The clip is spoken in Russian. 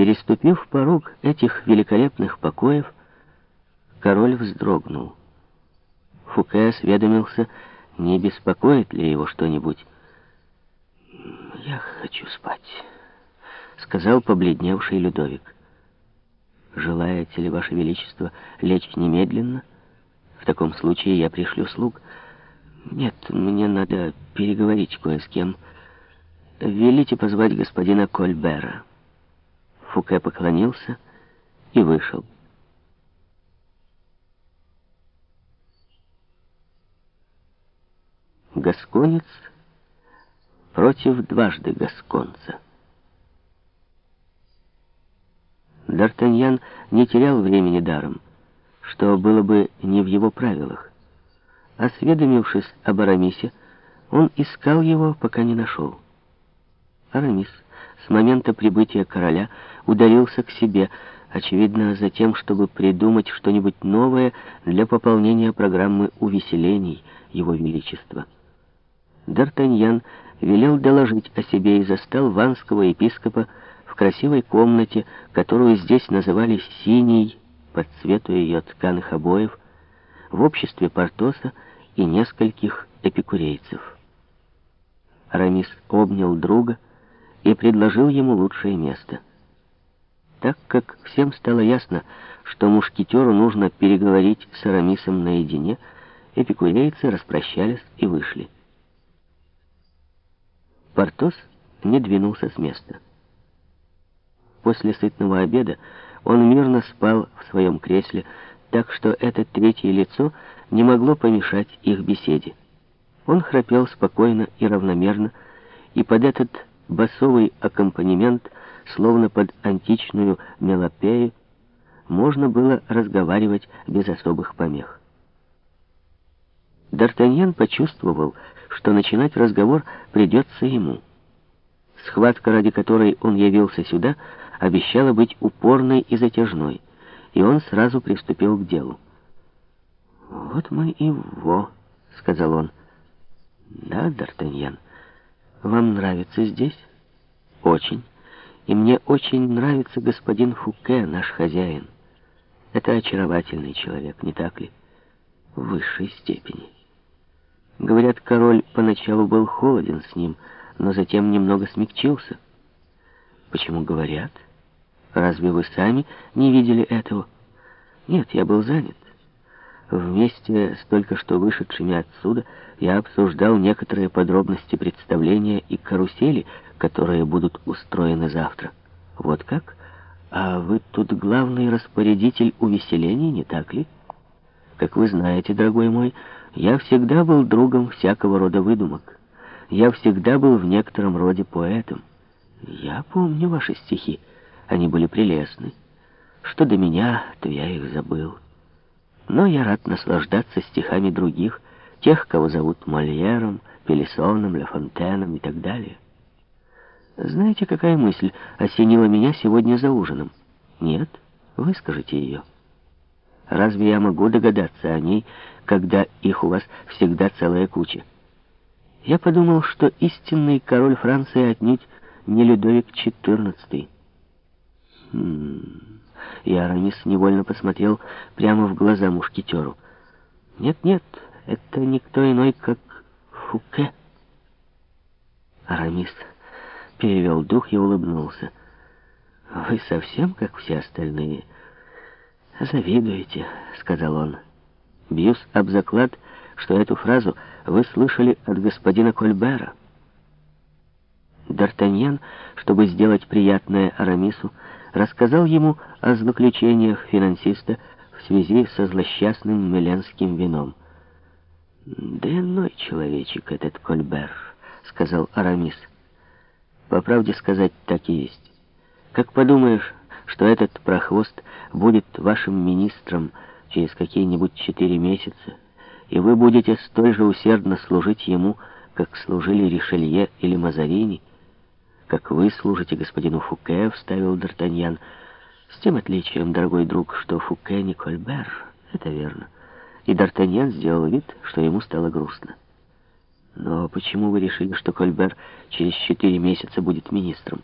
Переступив порог этих великолепных покоев, король вздрогнул. Фуке осведомился, не беспокоит ли его что-нибудь. «Я хочу спать», — сказал побледневший Людовик. «Желаете ли, Ваше Величество, лечь немедленно? В таком случае я пришлю слуг». «Нет, мне надо переговорить кое с кем. Велите позвать господина Кольбера». Фуке поклонился и вышел. Гасконец против дважды гасконца. Д'Артаньян не терял времени даром, что было бы не в его правилах. Осведомившись об Арамисе, он искал его, пока не нашел. Арамис с момента прибытия короля ударился к себе, очевидно, за тем, чтобы придумать что-нибудь новое для пополнения программы увеселений Его Величества. Д'Артаньян велел доложить о себе и застал ванского епископа в красивой комнате, которую здесь называли «синей» под цвету ее тканых обоев, в обществе Портоса и нескольких эпикурейцев. Арамис обнял друга и предложил ему лучшее место. Так как всем стало ясно, что мушкетеру нужно переговорить с Арамисом наедине, эпикурейцы распрощались и вышли. Портос не двинулся с места. После сытного обеда он мирно спал в своем кресле, так что это третье лицо не могло помешать их беседе. Он храпел спокойно и равномерно, и под этот басовый аккомпанемент, словно под античную мелопею, можно было разговаривать без особых помех. Д'Артаньян почувствовал, что начинать разговор придется ему. Схватка, ради которой он явился сюда, обещала быть упорной и затяжной, и он сразу приступил к делу. «Вот мы и во», — сказал он. «Да, Д'Артаньян, вам нравится здесь?» «Очень. И мне очень нравится господин Фуке, наш хозяин. Это очаровательный человек, не так ли? В высшей степени». Говорят, король поначалу был холоден с ним, но затем немного смягчился. Почему говорят? Разве вы сами не видели этого? Нет, я был занят. Вместе с только что вышедшими отсюда я обсуждал некоторые подробности представления и карусели, которые будут устроены завтра. Вот как? А вы тут главный распорядитель увеселений, не так ли? Как вы знаете, дорогой мой, я всегда был другом всякого рода выдумок. Я всегда был в некотором роде поэтом. Я помню ваши стихи. Они были прелестны. Что до меня, то я их забыл. Но я рад наслаждаться стихами других, тех, кого зовут Мольером, Пелесоном, Лефонтеном и так далее. Знаете, какая мысль осенила меня сегодня за ужином? Нет? Выскажите ее. Разве я могу догадаться о ней, когда их у вас всегда целая куча? Я подумал, что истинный король Франции отнюдь не Людовик XIV. Хм... И Арамис невольно посмотрел прямо в глаза мушкетеру. «Нет-нет, это никто иной, как Фуке». Арамис перевел дух и улыбнулся. «Вы совсем как все остальные?» «Завидуете», — сказал он. «Бьюсь об заклад, что эту фразу вы слышали от господина Кольбера». Д'Артаньян, чтобы сделать приятное Арамису, рассказал ему о злоключениях финансиста в связи со злосчастным меленским вином. «Дрянной человечек этот Кольбер», — сказал Арамис. «По правде сказать, так и есть. Как подумаешь, что этот прохвост будет вашим министром через какие-нибудь четыре месяца, и вы будете столь же усердно служить ему, как служили Ришелье или Мазарини, как вы служите господину Фуке, вставил Д'Артаньян, с тем отличием, дорогой друг, что Фуке не Кольбер, это верно. И Д'Артаньян сделал вид, что ему стало грустно. Но почему вы решили, что Кольбер через четыре месяца будет министром?